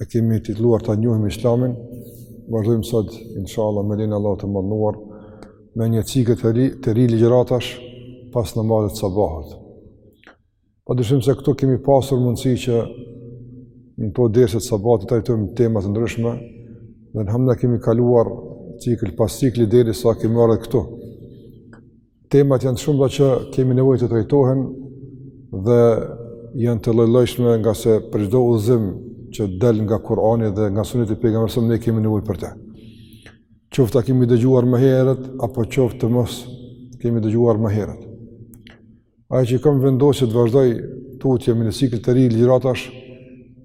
e kemi titulluar ta njohim islamin, vazhdojmë sot, inshallah, me lejen e Allahut të madhëruar, me një cikël të ri, të ri ligjëratash pas namazit të sabahut. Pa dyshim se këtu kemi pasur mundësi që në këto derset e sabahut të trajtojmë tema të ndryshme, dhe elhamdulillah kemi kaluar cikël pas cikli derisa kemi arritur këtu. Temat janë të shumta që kemi nevojë të trajtohen dhe janë të llojllojshme ngase për çdo udhëzim që del nga Kur'ani dhe nga Suneti i Pejgamberit ne kemi nevojë për të. Qoftë ta kemi dëgjuar më herët apo qoftë të mos e kemi dëgjuar më herët. Ajo që e kam vendosur të vazhdoj tutje me një cikël të ri ligjëratash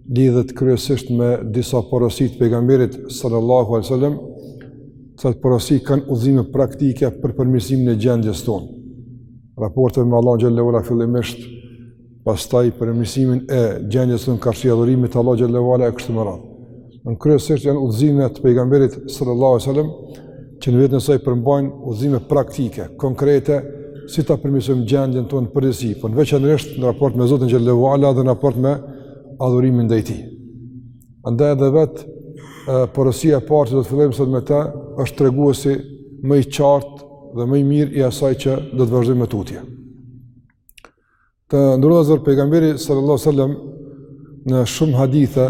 lidhet kryesisht me disa porosi të pejgamberit sallallahu alaihi wasallam, këto porosi kanë udhëzime praktike për përmirësimin e gjendjes tonë në raport me Allahu xhallahu ala fillimisht, pastaj përmirësimin e gjendjes tonë karshi adhurimit të Allahu xhallahu ala e kështu me radhë. Kryesisht janë udhëzime të pejgamberit sallallahu alaihi wasallam që në vetën e saj përmbajnë udhëzime praktike, konkrete si ta përmirësojmë gjendjen tonë në përgjithësi, por veçanërisht në raport me Zotin xhallahu ala dhe në raport me adhurimin ndaj tij. Andaj edhe vetë porosia e parë që do të fillojmë sot me të është treguesi më i qartë dhe më i mirë i asaj që do të vazhdojmë tutje. Të nderuar, pejgamberi sallallahu alajhi wasallam në shumë hadithe,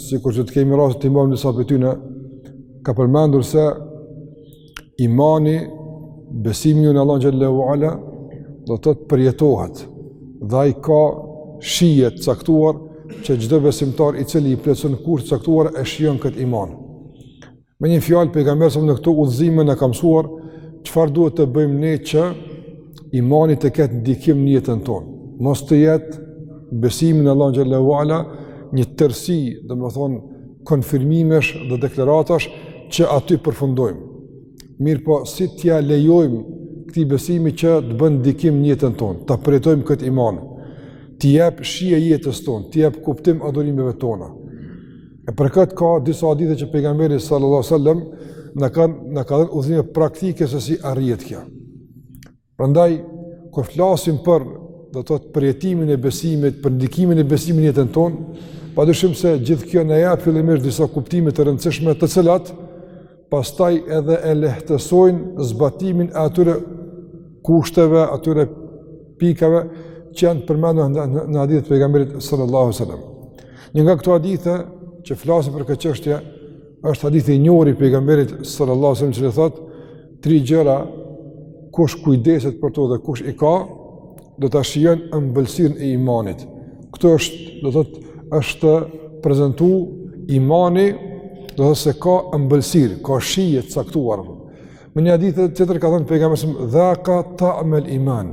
sikur që do të kemi rast t'i marrim disa prej tyre, ka përmendur se imani, besimi ynë në Allah xhallahu ala, do të thotë përjetohet, dhe ai ka shije të caktuar, që çdo besimtar i cili i plotëson kushte të caktuara, e shijon këtë iman. Me një fjalë, pejgamberi alejhi selam në këto udhëzime na ka mësuar çfarë duhet të bëjmë ne që imani të ketë ndikim në jetën tonë. Mos të jetë besimi në Allah xhallahu ala, një tërësi, domethënë, konfirmimesh dhe deklaratash që aty përfundojmë. Mirëpo, si t'ia lejojmë këtij besimi që të bën ndikim në jetën tonë, ta përjetojmë këtë iman, t'i jep shije jetës tonë, t'u jep kuptim adhurimeve tona. E për këtë ka disa hadithe që pejgamberi sallallahu sallam na ka dhënë udhëzime praktike se si arrihet kjo. Prandaj kur flasim për do të thotë përjetimin e besimit, për ndikimin e besimit në jetën tonë, padyshim se gjithë kjo na jep fillimisht disa kuptime të rëndësishme të cilat pastaj edhe e lehtësojnë zbatimin e atyre kushteve, atyre pikave që janë përmendur në, në, në hadithet e pejgamberit sallallahu alajhi wasallam. Një nga këto hadithe që flasin për këtë çështje Është hadithi i njohur i pejgamberit sallallahu alajhi wasallam që thotë tri gjëra kush kujdeset për to dhe kush i ka do ta shijon ëmbëlsinë e imanit. Këtu është, do thotë, është prezantu imani, do thotë se ka ëmbëlsi, ka shije të caktuar. Në një hadith tjetër ka thënë pejgamberi dhaka ta'mel iman.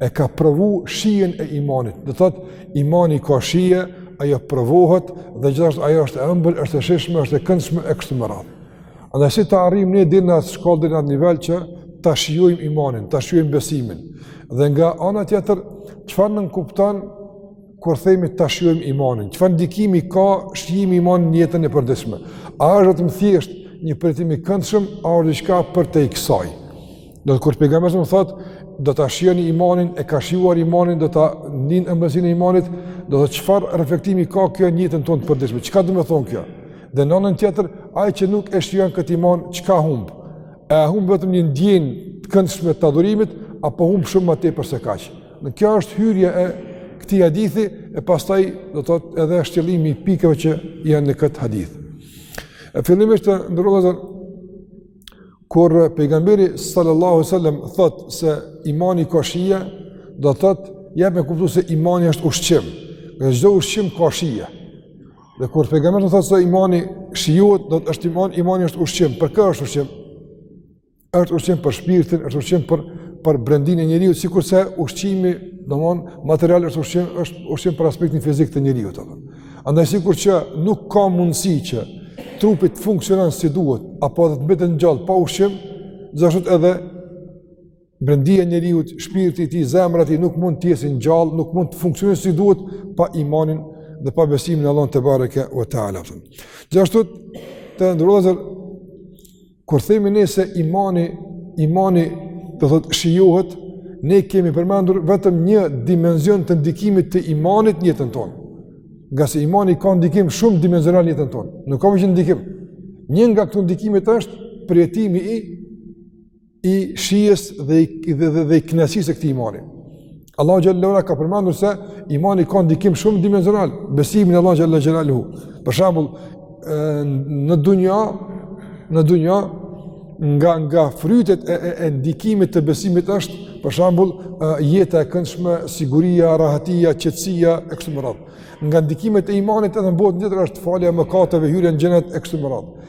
E ka provu shijen e imanit. Do thot imani ka shije, ajo provohet dhe gjithashtu ajo është e ëmbël, është e shijshme, është e këndshme e kështu me radhë. Andaj si të arrijmë ne deri në atë shkallë deri në atë nivel që ta shijojmë imanin, ta shijojmë besimin. Dhe nga ana tjetër, çfarë nënkupton kur themi ta shijojmë imanin, çfarë ndikimi ka shijimi i imanit në jetën e përditshme? A është vetëm thjesht një përjetim i këndshëm apo diçka përtej kësaj? Do thotë kur pejgamberi thot, do ta shijon imanin, e ka shijuar imanin, do ta ndin ëmbëlsinë e imanit, do thotë çfarë reflektimi ka kjo në jetën tonë të përditshme? Çka domethënë kjo? Dhe në anën tjetër, ai që nuk e shijon këtë iman, çka humb? E humb vetëm një ndjenjë të këndshme të adhurimit apo humb shumë më tepër se kaq? Në kjo është hyrja e këtij hadithi e pastaj do të thotë edhe shtjellimi i pikave që janë në këtë hadith. E fillimisht të nderuar vëllezër kur pejgamberi sallallahu alaihi wasallam thot se imani ka shije, do të thotë jep me kuptu se imani është ushqim. Dhe çdo ushqim ka shije. Dhe kur pejgamberi thot se imani shijohet, do thotë imani, imani është ushqim. Për kë është ushqim? është ushqim për shpirtin, është ushqim për për brendinë e njeriut, sikurse ushqimi, domthon, material është ushqim, është ushqim për aspektin fizik të njeriut, domthon. Andaj sikur që nuk ka mundësi që trupi të funksionon si duhet apo të mbetet gjallë pa ushqim, gjithashtu edhe brendia e njeriut, shpirti i tij, zemra e tij nuk mund të jetë gjallë, nuk mund të funksionojë si duhet pa imanin dhe pa besimin në Allahun tebareke u teala. Gjithashtu të nderuar Kur themi ne se imani, imani do të thotë shijohet, ne kemi përmendur vetëm një dimension të ndikimit të imanit në jetën tonë. Ngase imani ka ndikim shumëdimensional në jetën tonë. Nuk ka vetëm një ndikim. Një nga këto ndikime është përjetimi i i shijes dhe i dhe dhe, dhe i kënaqësisë së këtij imani. Allahu xhallahu ala ka përmendur se imani ka ndikim shumëdimensional, besimi në Allahu xhel-le xhelaluhu. Për shembull, në dunja, në dunja nga nga frytet e, e, e ndikimit të besimit është për shembull jeta e këndshme, siguria, rahatia, qetësia e kështu me radhë. Nga ndikimet e imanit edhe në botën tjetër është falja e mëkateve, hyrja në xhenet e kështu me radhë.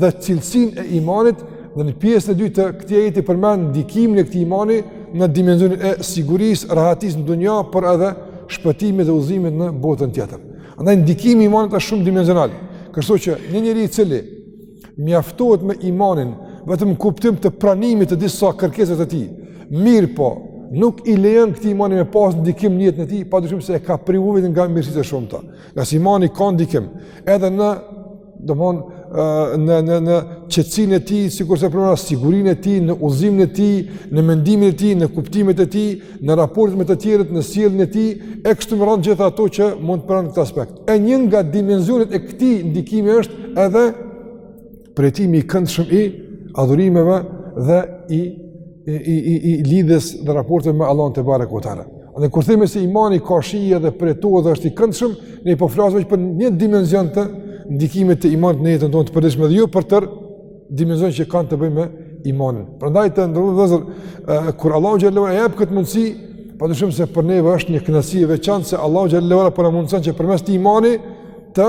dhe cilësinë e imanit dhe në pjesën e dytë të këtij ajeti përmend ndikimin e këtij imani në dimensionin e sigurisë, rahatisë në dunja, por edhe shpëtimit dhe udhëzimit në botën tjetër. Andaj ndikimi i imanit është shumë dimensional. Kështu që një njeri i cili mjaftohet me imanin vetëm në kuptim të pranimit të disa kërkesave të tij, mirëpo, nuk i lejon këtij imani me pas ndikim në jetën e tij, padyshim se e ka privu veten nga mirësitë e shumta. Ngase imani ka ndikim, edhe në, domethënë, në, në, në qetësinë e tij, sikurse përmenda, sigurinë e tij, në udhëzimin e tij, në mendimin e tij, në kuptimet e tij, në raportet me të tjerët, në sjelljen e tij, e kështu me radhë të gjitha ato që mund të pranë këtë aspekt. E një nga dimensionet e këtij ndikimi është edhe Përjetimi i këndshëm i adhurimeve dhe i i i i lidhjes dhe raporteve me Allahun tebareke ve teala. Dhe kur themi se imani ka shije dhe përjetohet dhe është i këndshëm, ne po flasim për një dimension të ndikimit të imanit në jetën tonë të përditshme dhe jo për tërë dimensionet që kanë të bëjnë me imanin. Prandaj të nderuar vëllezër kur Allahu xhallahu e jep këtë mundësi, padyshim se për ne është një kënaqësi e veçantë se Allahu xhallahu po na mundson që përmes këtij imani të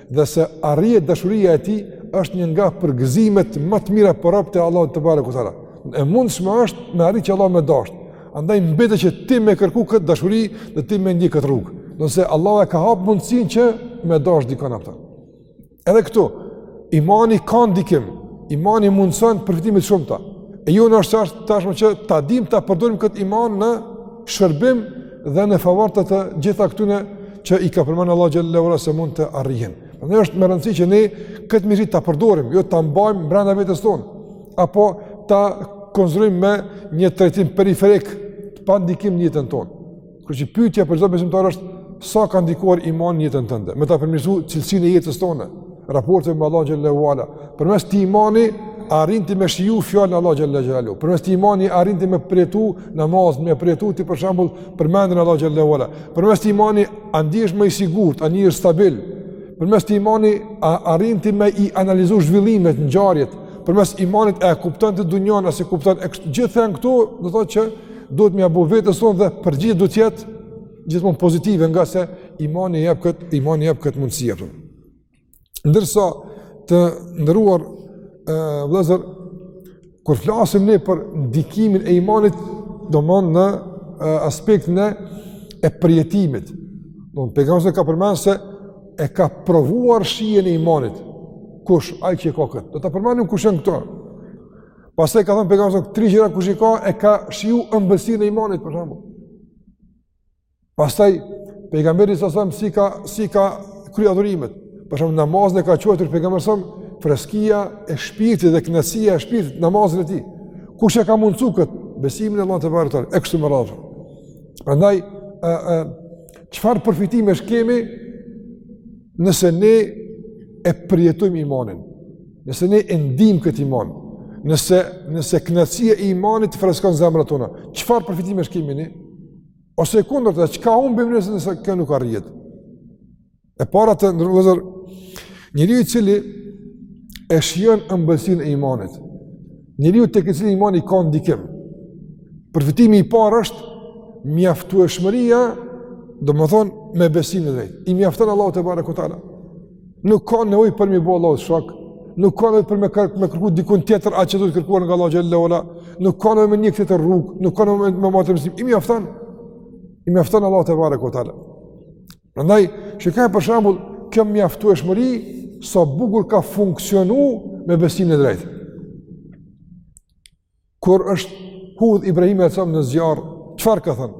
dhe se arrihet dashuria e tij është një nga përgëzimet më të mira për robët e Allahut tebareke ve teala. E mundshme është me arrit që Allahu me të dashtë. Andaj mbetet që ti me kërku këtë dashuri dhe ti me ndjekë këtë rrugë. Nëse Allahu e ka hapë mundësinë që me dashtë dikënd apo ta. Edhe këtu, imani ka ndikim, imani mundëson përfitime të shumta. E jona është tashmë që ta dimë ta përdorim këtë iman në shërbim dhe në favor të të gjitha këtyre që i ka përmend Allahu xhallahu ala se mund të arrihen. Prandaj është me rëndësi që ne këtë mirësi ta përdorim, jo ta mbajmë brenda vetes tonë, apo ta konsiderojmë me një trajtim periferik të pandikim në jetën tonë. Kështu që pyetja për çdo besimtar është sa ka ndikuar imani në jetën tënde, me ta përmirësuar cilësinë e jetës tënde. raportet me Allahu xhallahu ala. Përmes këtij imani arrin ti me shiju fjalën e Allahut xhallahu ala. Përmes këtij imani arrin ti me përjetu namazin, me përjetu ti për shembull përmendjen e Allahut xhallahu ala. Përmes këtij imani a ndihesh më i sigurt, a ndihesh stabil. Përmes këtij imani arrin ti me i analizu zhvillimet, ngjarjet. Përmes imanit e kupton ti dunjanë, a s'e kupton e gjitha këto, do të thotë që duhet me ia bo vetes sonë dhe përgjigjja do të jetë gjithmonë pozitive ngase imani jep kët imani jep kët mundësi apo Ndërsa të nderuar vëllezër, kur flasim ne për ndikimin e imanit, domethënë në aspektin e përjetimit. Domethënë Pejgamberi e ka përmendë se e ka provuar shijen e imanit. Kush, ai që e ka këtë. Do ta përmendim kush janë këto. Pastaj ka thënë Pejgamberi se tri gjëra kush i ka, e ka shiju ëmbëlsinë e imanit, për shembull. Pastaj pejgamberi salallahu si ka si ka kryer adhurimet. Për shembull namazin e ka quajtur pejgamberi sa freskia e shpirtit dhe kënaqësia e shpirtit namazin e tij. Kush e ka mundsu kët besimi në Allahun e lartë e kështu me radhë. Prandaj ë ë çfarë përfitimesh kemi nëse ne e përjetojmë imanin, nëse ne e ndijmë këtë iman, nëse nëse kënaqësia e imanit freskon zemrat tona. Çfarë përfitimesh kemi ne? Ose e kundërta, çka humbim nëse nëse kjo nuk arrihet? E para të nderuar vllezër, njeriu i cili e shijon ëmbëlsinë e imanit, njeriu tek i cili imani ka ndikim, përfitimi i parë është mjaftueshmëria, domethënë, me besimin e drejtë, i mjafton Allahu tebareke ue teala. Nuk ka nevojë për me i bë Allahut shok, nuk ka nevojë për me kërk me kërku dikun tjetër atë që duhet kërkuar nga Allahu xhel-le ue ala, nuk ka nevojë me ndjek këtë rrugë, nuk ka nevojë me më të I mjafton. I mjafton Allahu tebareke ue teala. Prandaj, shikoje për shembull kjo mjaftueshmëri sa bukur ka funksionuar me besimin e drejtë. Kur është hudh Ibrahimi alejhi selam në zjarr, çfarë ka thënë?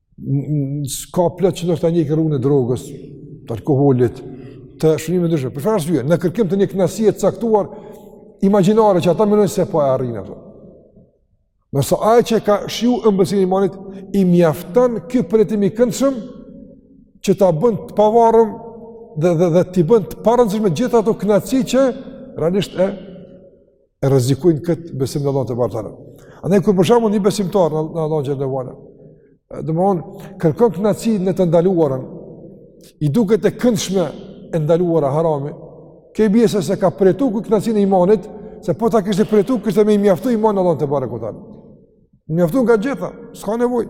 ka plot që ndoshta ndjekin rrugën e drogës, të alkoolit, të shfrenimit të ndryshëm. Për çfarë arsye? Në kërkim të një kënaqësie të caktuar imagjinare që ata mendojnë se po e arrijnë ato. Nëse ai që ka shiju ëmbëlsinë e imanit i mjafton ky përjetim i këndshëm që ta bën të pavarur dhe dhe dhe t'i bën të parëndësishme gjithë ato kënaqësi që realisht e e rrezikojnë kët besim në Allahun tebareke ue teala. Andaj kur për shembull një besimtar në, në Allahun xhel-le ue ala, domethënë kërkon kënaqësi në të ndaluarën, i duket e këndshme e ndaluara harami, i bie se s'e ka përjetu ky kënaqësinë e imanit, se po ta kishte përjetu kishte me i mjaftu imani në Allahun tebareke ue teala. Mjaftu nga gjitha, s'ka nevojë.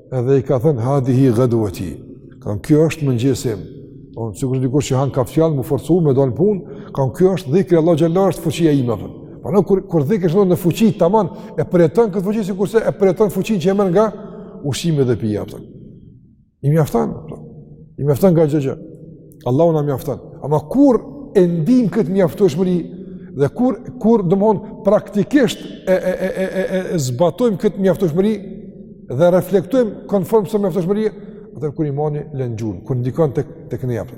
Edhe i ka thënë hadhihi gadueti. Ka thanë kjo është mëngjesi im. Ka thanë, sikurse dikush që han kafjall, m'u forcu, me dalë n'punë, ka thanë kjo është dhikri i Allahut teala është fuqia ime. Për. Po kur, kur dhikri është një fuqi, tamam, e përjeton këtë fuqi, sikurse e përjeton fuqinë që e merr nga ushqimi dhe pija. Për. I mjafton, për. i mjafton nga çdo gjë. Allahu na mjafton. Ama kur e ndijmë këtë mjaftueshmëri dhe kur kur domthon praktikisht e e e e e, e zbatojmë këtë mjaftueshmëri dhe reflektojmë konform kësaj mjaftueshmërie atëherë kur imani lën gjurmë, kur ndikon tek tek ne apo.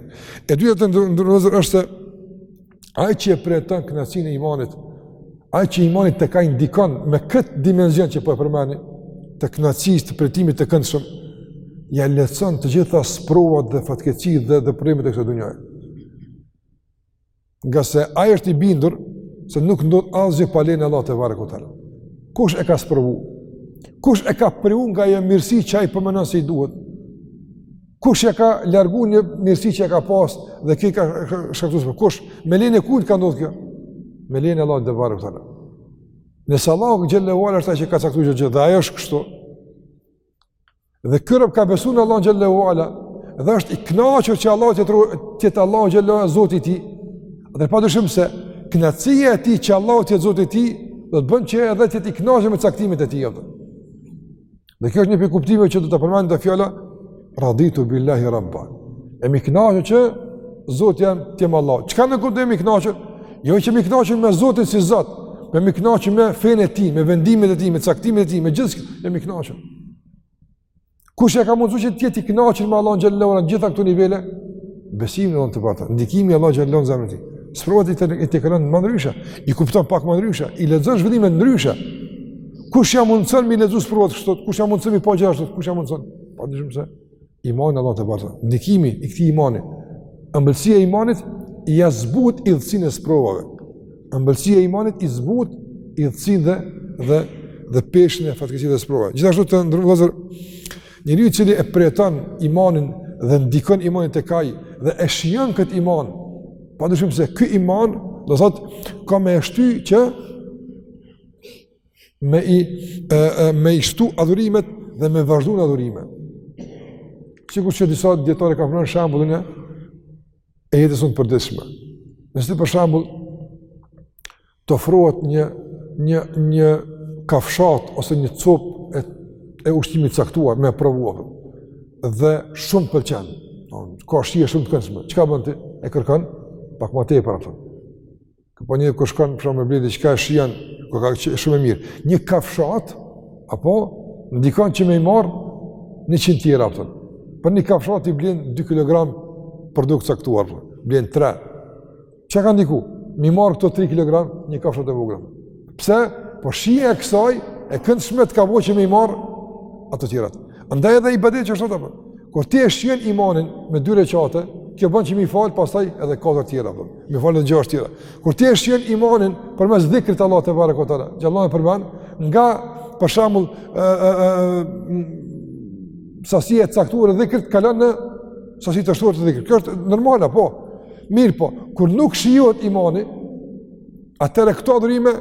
E dyta të nderuar vllezër është se Ai që e përjeton kënaqësinë e imanit, ai që imani te ai ndikon me këtë dimension që po e përmendi, të kënaqësisë, të përjetimit të këndshëm, ia lehtëson të gjitha sprovat dhe fatkeqësitë dhe dhe problemet e kësaj dunjaje. Ngase ai është i bindur se nuk ndodh asgjë pa lejen e Allahut tebareke ue teala. Kush e ka sprovu? Kush e ka privu nga ajo mirësi që ai po menon se i duhet? Kush e ka largu një mirësi që e ka pas dhe i ka shkaktuar, kush? Me lejen e kujt ka ndodhur kjo? Me lejen e Allahut tebareke ue teala. Nëse Allahu xhelle ue ala është ai që ka caktuar çdo gjë dhe ajo është kështu. Dhe ky rob ka besuar në Allah xhelle ue ala dhe është i kënaqur që Allahu të jetë Zoti i tij, Allahu xhelle ue ala Zoti i tij. Dhe padyshim se kënaqësia e tij që Allahu të jetë Zoti i tij do ta bën që edhe të jetë i kënaqur me caktimet e tij. Dhe kjo është një prej kuptimeve që do ta përmend te fjala raditu billahi rabben. Jam i kënaqur që Zoti jem të jetë Allahu. Çka nënkupton jam i kënaqur? Jo veç jam i kënaqur me Zotin si Zot, jam i kënaqur me fenë e tij, me vendimet e tij, me caktimet e tij, me gjithçka, jam i kënaqur. Kush e ka mundësu që të jetë i kënaqur me Allahun xhelle ue ala në gjitha këto nivele? Besimi në Allahun tebareke ue teala, ndikimi i Allahut xhelle ue ala në zemrën e tij. Sprovat i, të, të kalon më ndryshe, i kupton pak më ndryshe, i lexon zhvillimet ndryshe. Kush ia mundson me i lexu sprovat kështu, kush ia mundson me i pa gjërat kështu, kush ia mundson? Pa dyshim se imani në Allahun tebareke ue teala, ndikimi i këtij imani, ëmbëlsia e imanit ia zbut idhësinë e sprovave. Ëmbëlsia e imanit e zbut idhësinë dhe dhe dhe peshën e fatkeqësive dhe sprovave. Gjithashtu të nderuar vëllezër Njeriu i cili e përjeton imanin dhe ndikon imani tek ai dhe e shijon këtë iman, pa dyshim se ky iman, do thot, ka me e shty që me i, e, e, me i shtu adhurimet dhe me vazhdu në adhurime. Sikur që disa dijetarë kanë përmend shembullin e e jetës sonë të përditshme. Nëse ty për shembull, Të ofrohet një një një kafshatë ose një copë e e ushqimit të caktuar me e provu. Dhe shumë të pëlqen. Ka shije shumë të këndshme. Çka bën ti? E kërkon pak më tepër atë. Ka po një kur shkon për me ble diçka shijan, ku ka qenë shumë e mirë. Një kafshatë po ndikon që me i marr 100 tjera ato. Për një kafshatë i blen 2 kg produkt të caktuar. Blen 3 Çka ka ndiku? Me i marr këto 3 kg, një kafshatë e vogël. Pse? Po shija e kësaj e këndshme të ka vënë që me i marr ato të tjerat. Andaj edhe ibadeti kështu është. Kur ti e shijon imanin me dy rekate, kjo bën që me i fal, pastaj edhe katër tjera apo. Me i fal edhe gjashtë tjera. Kur ti e shijon imanin përmes dhikrit të Allahut tebareke ue teala, që Allahun e përmend nga për shembull ë ë ë sasia e caktuar e dhikrit kalon në Sasi të shtuar të dhikrit. Kjo është normala, po. Mirëpo kur nuk shijohet imani, atëherë këto adhurime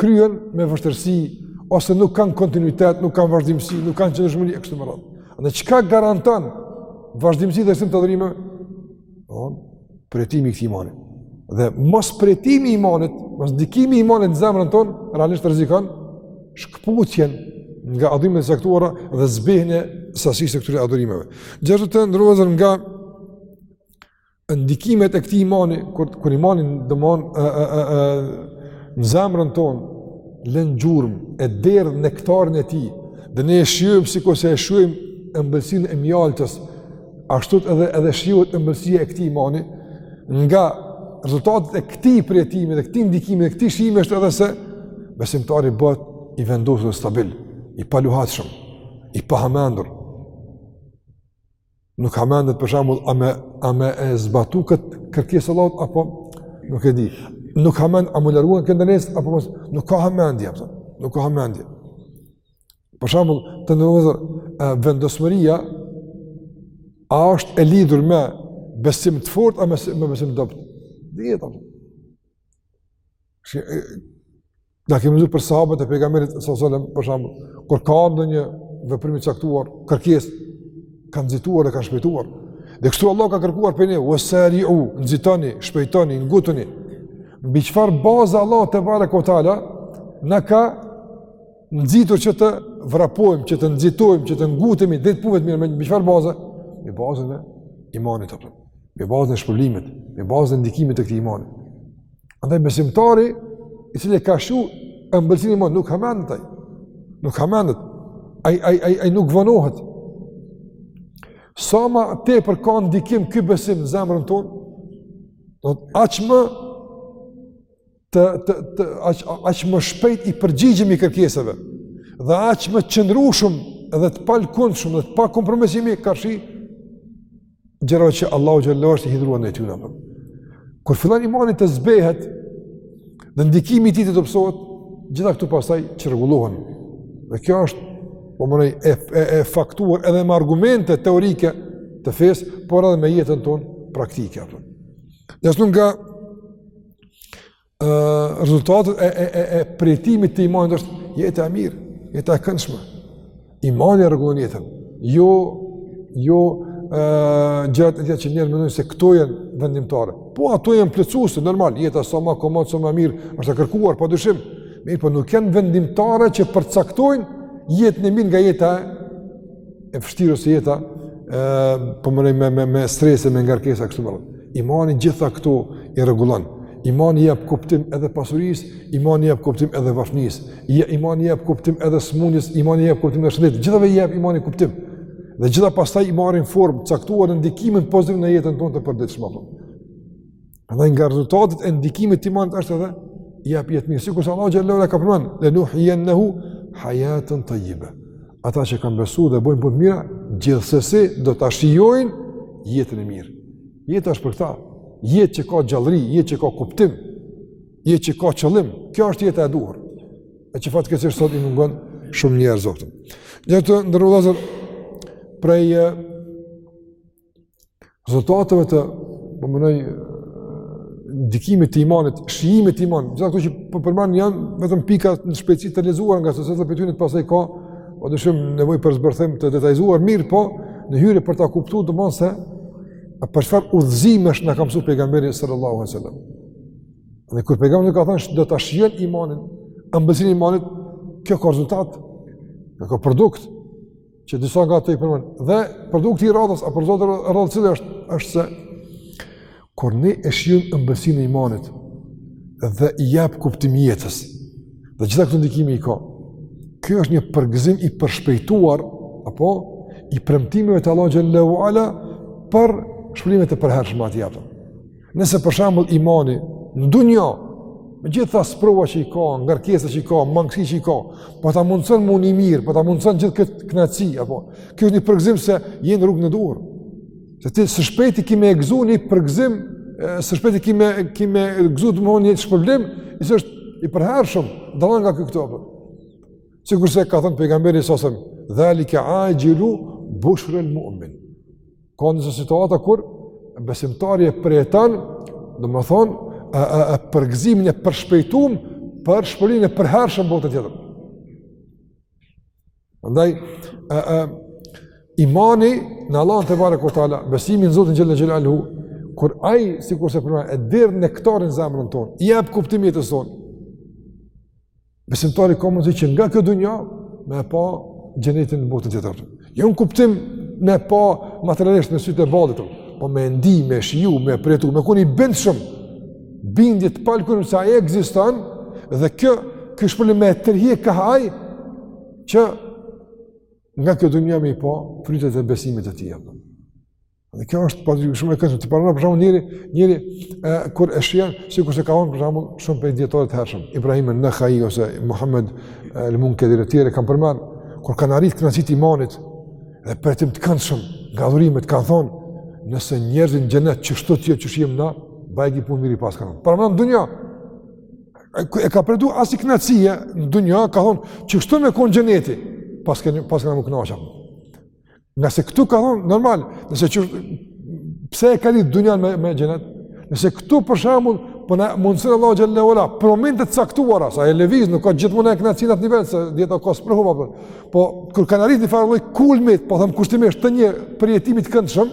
kryhen me vështirësi, ose nuk kanë kontinuitet, nuk kanë vazhdimësi, nuk kanë qëndrueshmëri, e kështu me radhë. A çka garanton vazhdimësi dhe shtim të adhurimeve? Po, përjetimi i këtij imani. Dhe mos përjetimi i imanit, mos ndikimi i imanit në zemrën tonë, realisht rrezikon, shkëputjen nga adhurimet e caktuara dhe zbehjen e sasisë e këtyre adhurimeve. Gjithashtu të nderuar vëllezër nga ndikimet e këtij imani, kur, kur imani domethon e, e, e, e, në zemrën tonë, lën gjurmë, e derdh nektarin e tij, dhe ne e shijojmë sikurse e shijojmë ëmbëlsinë e mjaltës, ashtu edhe edhe shijohet ëmbëlsia e këtij imani nga rezultatet e këtij përjetimi dhe këtij ndikimi dhe këtij shijimi është edhe se besimtari bëhet i vendosur stabil, i paluhatshëm, i pahamendur. Nuk hamendet për shembull a me a me e zbatu kët kërkesë Allahut apo nuk e di. Nuk hamendet a m'u largu ndalesës apo mos nuk hamendet apo, nuk hamendet. Për shembull, të nderuar vëllezër vendosmëria a është e lidhur me besim të fortë apo me besim të dobët? Dihet apo? Sa kemi dëgju për sahabët e pejgamberit alejhi selam, për shembull, kur ka ndonjë veprim i caktuar, kërkesë, kanë nxituar e kanë shpejtuar. Dhe kështu Allah ka kërkuar prej neve, ue sariu, nxitoni, shpejtoni, ngutuni. Mbi çfarë baza Allah tebareke ue teala, na ka nxitur që të vrapojmë, që të nxitojmë, që të ngutemi drejt punëve të mira mbi mbi çfarë baze? Mbi bazën e imanit apo mbi bazën e shpërblimit, mbi bazën e ndikimit të këtij imani. Andaj besimtari i cili ka shiju ëmbëlsinë e imanit nuk hamendet ai. Nuk hamendet. Ai ai ai ai nuk vonohet. Sa më tepër ka ndikim ky besim në zemrën tonë, do të aq më të të të aq aq më shpejt i përgjigjemi kërkesave dhe aq më të qëndrueshëm dhe të palkundshëm dhe të pakompromis jemi karshi gjërave që Allahu xhele shanuhu hidhërohet në to apo. Kur fillon imani të zbehet dhe ndikimi i tij të dobësohet, gjitha këto pastaj çrregullohen. Dhe kjo është po më e, e, e faktuar edhe me argumente teorike të fesë, por edhe me jetën tonë praktike apo. Gjithashtu nga ë rezultatet e e e e përjetimit të imanit është jeta e mirë, jeta e këndshme. Imani e rregullon jetën. Jo jo ë gjërat e tjera që njerëzit mendojnë se këto janë vendimtare. Po ato janë plotësuese normal, jeta sa më komod, sa më mirë, është e kërkuar padyshim. Mirëpo nuk janë vendimtare që përcaktojnë jetën e mirë nga jeta e e vështirë ose jeta ë po më me me me strese me ngarkesa kështu më Imani gjitha këtu i rregullon. Imani jep kuptim edhe pasurisë, imani jep kuptim edhe varfnisë, ja, imani jep kuptim edhe smundjes, imani jep kuptim edhe shëndetit. Gjithave i jep imani kuptim. Dhe gjitha pastaj i marrin formë t'caktuar në ndikimin pozitiv në jetën tonë të përditshme apo. Dhe nga rezultatet e ndikimit të imanit është edhe ajo jetë e mirë. Sikurse Allah xhallahu ka përmend, le nuh yanahu hayatan tayyiba. Ata që kanë besuar dhe bëjnë punë të mira, gjithsesi do ta shijojnë jetën e mirë. Jeta është për ta. Jetë që ka gjallëri, jetë që ka kuptim, jetë që ka qëllim. Kjo është jeta e duhur. E që fatkeqësisht sot i mungon shumë njerëzve sotëm. Vllezër të nderum, prej Rezultatëve të, domethonë, ndikimit të imanit, shijimit të imanit, gjitha këto që po përmend janë vetëm pika në shpejtësi të lexuara nga se secila prej tyre pastaj ka, padyshim nevojë për zbërthim të detajzuar, mirëpo në hyrje për ta kuptu domethonë se për çfarë udhëzimesh na ka msu pejgamberi sallallahu alejhi ve selem. Dhe kur pejgamberi ka thënë që do ta shijojnë imanin, ambëlsinë e imanit, kjo ka rezultat, kjo ka produkt, që disa nga ato i përmend. Dhe produkti i radhës apo rezultati i radhës i cili është është se kur ne e shijojmë ëmbëlsinë e imanit dhe i jap kuptim jetës. Dhe gjitha këto ndikime i ka. Ky është një përgëzim i përshpejtuar apo i premtimeve të Allahu xhallahu ala për shpërblimet e përhershme atje apo. Nëse për shembull imani në dunjë, me gjithë ato sprova që i ka, ngarkesa që i ka, mangësi që i ka, po ta mundson me u ndi mirë, po ta mundson gjithë këtë kënaqësi apo. Kjo është një përgzim se jeni në rrugën e duhur. Se ti së shpejti ki me e gzu një përgzim, së shpejti ki me ki me e gzu domethonë një shpërblim, i cili është i përhershëm, dallon nga këto apo. Sikurse ka thënë pejgamberi sallallahu alejhi ve selem, "Dhalike ajilu bushrul mu'min." Ka në disa situata kur besimtari e përjeton, domethonë, e, e, e përgzimin e përshpejtum për shpërblimin e përhershëm n'botën tjetër. Andaj, e, e, imani në Allahun tebareke ve teala, besimi në Zotin xhele xhelaluhu, kur ai sikurse përmenda e derdh nektarin n'zemrën tonë, i jap kuptim jetës sonë. Besimtari ka mundësi që nga kjo dunja me e pa xhenetin në botën tjetër. Jo në kuptim me pa materialisht me sytë e ballit, po me ndi, me shiju, me përjetu, me kon i bindshëm, bindje t'palkundun se ai ekziston, dhe kjo, ky shpërblim me tërhjek kah ai, që nga kjo dunja me i pa frytet e besimit e tij apo. Dhe kjo është patjetër shumë e këndshme. Ti paramendo për shembull njeri, njeri e, kur e shijon, sikurse kanë thonë për shembull shumë prej dijetarëve t'hershëm, Ibrahim en-Nekhai, ose Muhammed el-Munkedir e tjerë, kam përmend, kur kanë arritë kënaqësitë e imanit, dhe përjetim të këndshëm, nga adhurimet, kanë thonë, nëse njerëzit n'xhenet kështu si e shijojmë na, bajgi punë e mirë paska kanë. Paramendo në dunja, e ka përjetu asi kënaqësie në dunja, ka thonë, kështu me konë xheneti, paska kanë me u këna Ngase këtu ka thonë, normal, nëse që, pse e ka ditë dunjan me, me xhenet? Nëse këtu për shembull, për po na mundëson Allahu xhelle ve ala, për momente të caktuara, se ai lëviz, nuk ka gjithmonë kënaqësi n'at nivel, se jeta ka sprova, apo. Po, po, kur kanë arrit një farë lloj kulmi, po themi kushtimisht të një përjetimi të këndshëm,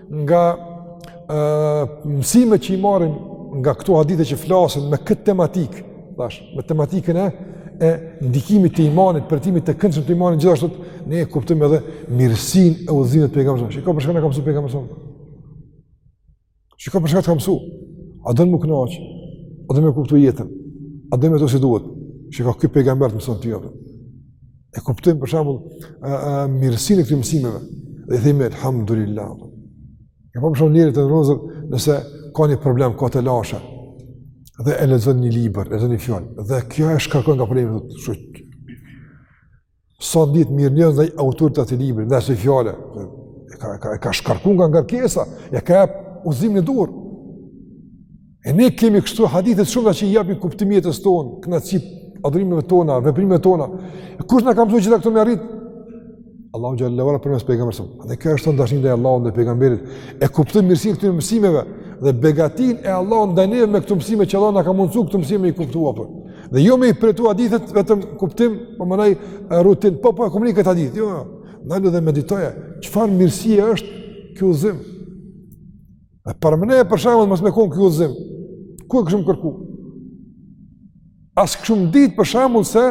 Nga mësimet që i marrim nga këto hadithe që flasin me këtë tematikë, thash, me tematikën e e ndikimit të imanit, përjetimit të këndshëm të imanit gjithashtu, ne e kuptojmë edhe mirësinë e udhëzimit të pejgamberit. Shikoje për çka të ka mësu pejgamberi. Shikoje për çka të ka mësu. A do ti me u kënaq? A do me kuptu jetën? A do me jetu si duhet? Shikoje ky pejgamber mëson ty apo. E kuptojmë për shembull mirësinë e këtyre mësimeve. Dhe i themi alhamdulillah. Ja për shembull njeri vëllezër, nëse ka një problem ka telashe. Dhe e lexon një libër, e lexon një fjalë. Dhe kjo e shkarkon nga problemi thotë, "Shoj." Sa ndin mirënjohje ndaj autorit të atij libri, ndaj asaj fjale, e ka, ka, ka shkarku nga ngarkesa, e ka udhëzimin e duhur. E ne kemi kështu hadithe shumë që i japin kuptim jetës tonë, kënaqësi adhurimeve tona, veprimeve tona. E kush na ka mësuar gjitha këto me arrit? Allahu xhelle ve ala përmes pejgamberit. Dhe kjo është dashni ndaj Allahut dhe pejgamberit. E kuptojmë mirësinë e këtyre mësimeve dhe begatinë e Allahut ndaj neve me këto mësime që Allah na ka mundësu këto mësime me i kuptu apo. Dhe jo me i përjetu hadithet vetëm kuptim, po me një rutinë, po po e komunikoj këtë hadith. Jo, jo. ndalu dhe meditoje, çfarë mirësie është ky udhëzim? E paramendoje për shembull, mos me konë ky udhëzim, ku e kishim kërku? As s'kishim ditë për shembull se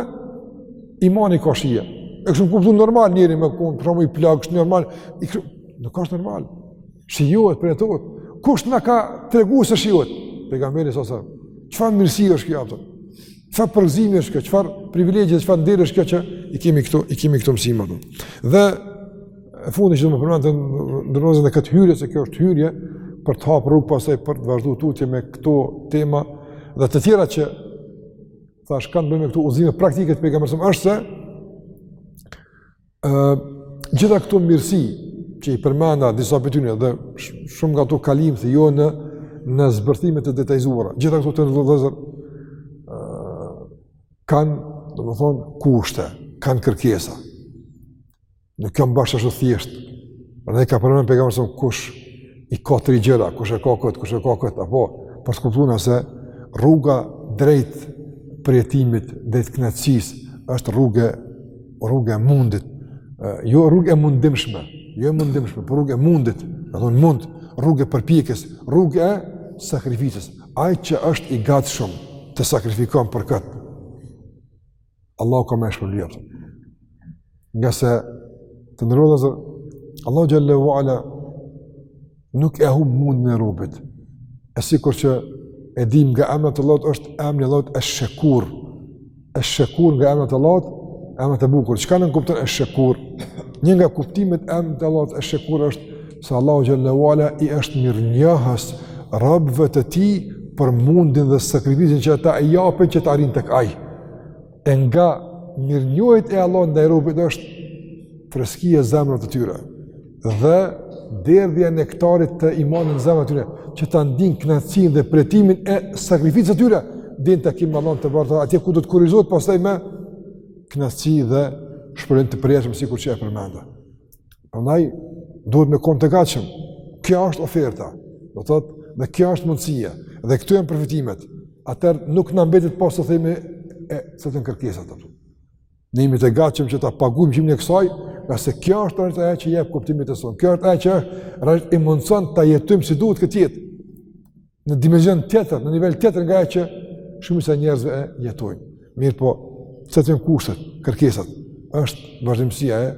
imani ka shije. E kishim kuptu normal njeri me konë, për shembull i plogësht, normal, i kishim, nuk është normal. Shijohet, përjetohet. Kush na ka tregu se shijohet? Pejgamberi s.a.s., çfarë mirësie është kjo patjetër? Çfarë përgëzimi është kjo? Çfarë privilegji, çfarë nderi është kjo që i kemi këto, i kemi këto mësime? Dhe E fundi që do me përmend të nderuar vëllezër në këtë hyrje, se kjo është hyrje, për të hapë rrugë pastaj për të vazhdu tutje me këto tema dhe të tjera që thash kanë të bëjnë me këto udhëzime praktike të pejgamberit s.a.s., është se uh, gjitha këto mirësi që i përmenda disa prej tyne dhe shumë nga to kalimthi jo në, në zbërthime të detajzuara, gjitha këto të nderuar vëllezër uh, kanë, domethonë, kushte, kanë kërkesa. Nuk ja, bash ashtu thjesht. Prandaj ka përmendur pejgamberi se kush i ka tri gjëra, kush e ka kët, kush e ka kët, apo për të kuptuar se rruga drejt përjetimit, drejt kënaqësisë është rrugë, rruga e mundit. Jo rrugë e mundimshme, jo e mundimshme, por rrugë e mundit, do thotë mund, rrugë e përpjekjes, rrugë e sakrificës. Ai që është i gatshëm të sakrifikon për kët. Allahu ka me shpërbly. Ngase, të nderuar, Allahu xhallahu ala nuk e humb mundin e robit. E sikur që e dim nga emnat e Allahut është emri i Allahut Ash-Shakur. Ash-Shakur nga emnat e Allahut, emnat e bukur. Çka nënkupton Ash-Shakur? Një nga kuptimet e emrit të Allahut Ash-Shakur është Se Allahu xhallahu ala i është mirënjohës robëve të tij për mundin dhe sakrificën që ata e japin që të arrijnë tek ai. E nga mirënjohjet e Allahut ndaj robëve është freskia e zemrës të tyre dhe derdhja e nektarit të imanit në zemrat e tyre, që ta ndijnë kënaqësinë dhe përjetimin e sakrificës së tyre, deri n'takim me Allahun të bardhë atje ku do të kurorëzohet pastaj me kënaqësi dhe shpërblim të përjetshëm sikur që e përmenda. Prandaj duhet me kon të gatshëm. Kjo është oferta. Do të thotë, dhe kjo është mundësia. Dhe këtu janë përfitimet. Atëherë nuk na mbetet pos t'i themi, i cekim kërkesat, a. ne jemi të gatshëm që ta paguajmë çmimin e kësaj, ngase kjo është rreth ajo që jep kuptim jetës sonë. Kjo është ajo që rreth i mundëson ta jetojmë si duhet këtë jetë. në dimension tjetër, në nivel tjetër nga ajo që shumica e njerëzve e jetojnë. Mirëpo, se ç'janë kushtet, kërkesat, është vazhdimësia e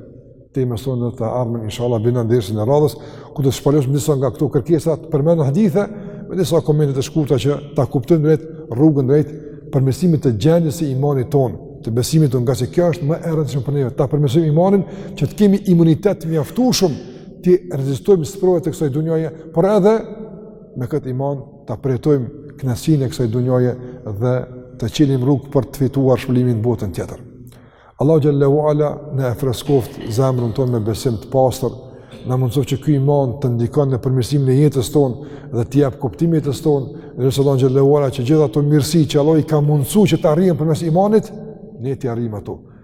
këtij mësimi, herën e ardhme, inshallah, biidhnilah në dersin e radhës, ku të shpalosim disa nga këto kërkesat përmendura në hadithe, me disa komente të shkurta që ta kuptojmë drejt, rrugën drejt përmirësimit të gjendjes së imanit tonë, të besimit tonë, ngaqë kjo është më e rëndësishme për neve, ta përmirësojmë imanin që të kemi imunitet të mjaftueshëm t'i rezistojmë sprovet e kësaj dunjaje, por edhe me këtë iman ta përjetojmë kënaqësinë e kësaj dunjaje dhe të çelim rrugë për të fituar shpërblimin në botën tjetër. Allahu xhallahu ala na e freskoftë zemrën tonë me besim të pastër, na mundësoftë që ky iman të ndikon në përmirësimin e jetës tonë dhe t'i japë kuptim jetës tonë, dhe se Allahu xhallahu ala që gjithë ato mirësi që Allahu i ka mundësuar që të arrihen përmes imanit, ne t'i arrijmë ato.